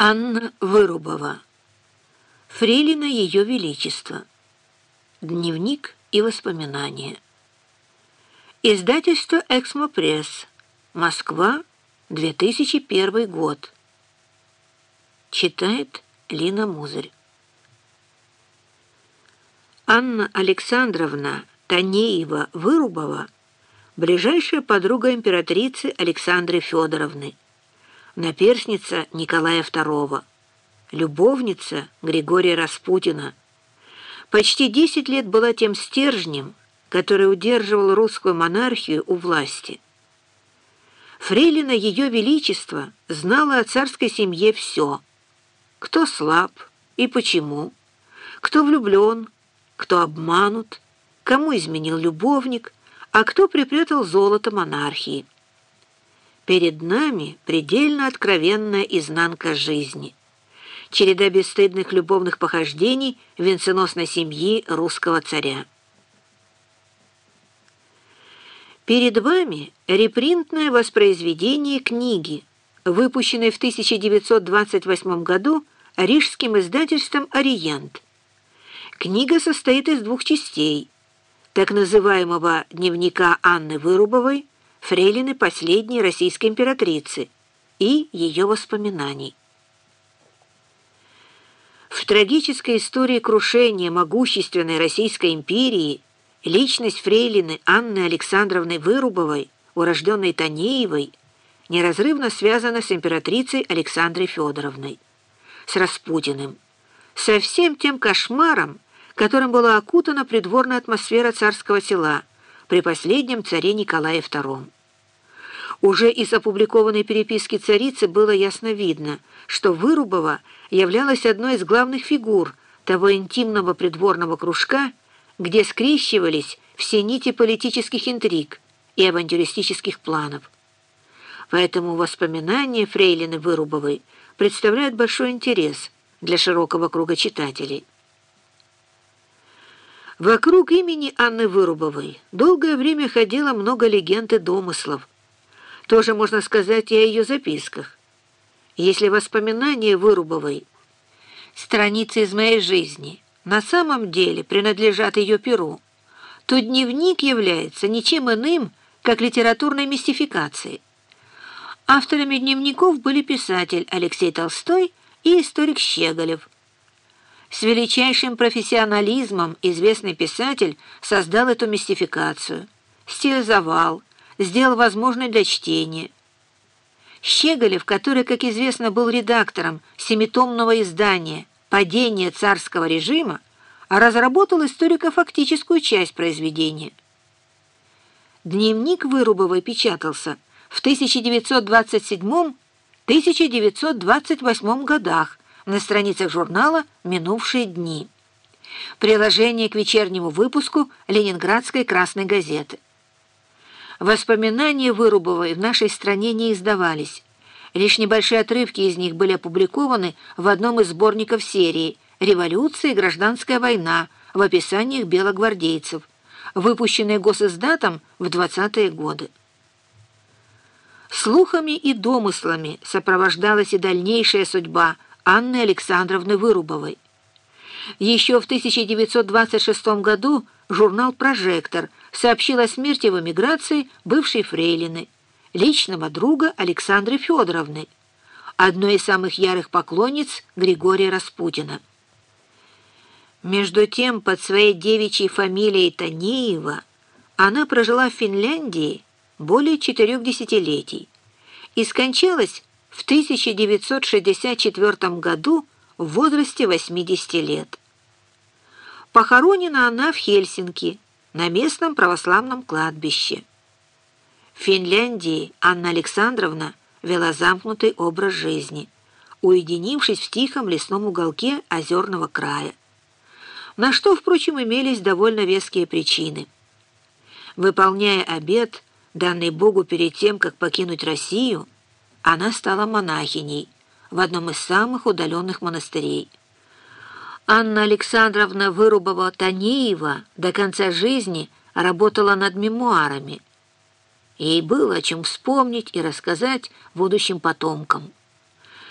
Анна Вырубова. Фрейлина Ее Величества. Дневник и воспоминания. Издательство «Эксмо-пресс». Москва, 2001 год. Читает Лина Музырь. Анна Александровна Танеева-Вырубова, ближайшая подруга императрицы Александры Федоровны, наперсница Николая II, любовница Григория Распутина. Почти 10 лет была тем стержнем, который удерживал русскую монархию у власти. Фрейлина Ее Величества знала о царской семье все. Кто слаб и почему, кто влюблен, кто обманут, кому изменил любовник, а кто припрятал золото монархии. Перед нами предельно откровенная изнанка жизни. Череда бесстыдных любовных похождений венценосной семьи русского царя. Перед вами репринтное воспроизведение книги, выпущенной в 1928 году рижским издательством «Ориент». Книга состоит из двух частей – так называемого «Дневника Анны Вырубовой» фрейлины последней российской императрицы и ее воспоминаний. В трагической истории крушения могущественной Российской империи личность фрейлины Анны Александровны Вырубовой, урожденной Танеевой, неразрывно связана с императрицей Александрой Федоровной, с Распутиным, со всем тем кошмаром, которым была окутана придворная атмосфера царского села – при последнем царе Николае II. Уже из опубликованной переписки царицы было ясно видно, что Вырубова являлась одной из главных фигур того интимного придворного кружка, где скрещивались все нити политических интриг и авантюристических планов. Поэтому воспоминания Фрейлины Вырубовой представляют большой интерес для широкого круга читателей. Вокруг имени Анны Вырубовой долгое время ходило много легенд и домыслов. Тоже можно сказать и о ее записках. Если воспоминания Вырубовой, страницы из моей жизни, на самом деле принадлежат ее перу, то дневник является ничем иным, как литературной мистификацией. Авторами дневников были писатель Алексей Толстой и историк Щеголев – с величайшим профессионализмом известный писатель создал эту мистификацию, стилизовал, сделал возможной для чтения. Щеголев, который, как известно, был редактором семитомного издания «Падение царского режима», разработал историко-фактическую часть произведения. Дневник Вырубовой печатался в 1927-1928 годах на страницах журнала «Минувшие дни». Приложение к вечернему выпуску Ленинградской красной газеты. Воспоминания Вырубовой в нашей стране не издавались. Лишь небольшие отрывки из них были опубликованы в одном из сборников серии «Революция и гражданская война» в описаниях белогвардейцев, выпущенные госиздатом в 20-е годы. Слухами и домыслами сопровождалась и дальнейшая судьба – Анны Александровны Вырубовой. Еще в 1926 году журнал «Прожектор» сообщил о смерти в эмиграции бывшей фрейлины, личного друга Александры Федоровны, одной из самых ярых поклонниц Григория Распутина. Между тем, под своей девичьей фамилией Танеева она прожила в Финляндии более четырех десятилетий и скончалась в 1964 году в возрасте 80 лет. Похоронена она в Хельсинки, на местном православном кладбище. В Финляндии Анна Александровна вела замкнутый образ жизни, уединившись в тихом лесном уголке озерного края, на что, впрочем, имелись довольно веские причины. Выполняя обет, данный Богу перед тем, как покинуть Россию, она стала монахиней в одном из самых удаленных монастырей. Анна Александровна Вырубова-Танеева до конца жизни работала над мемуарами. Ей было о чем вспомнить и рассказать будущим потомкам.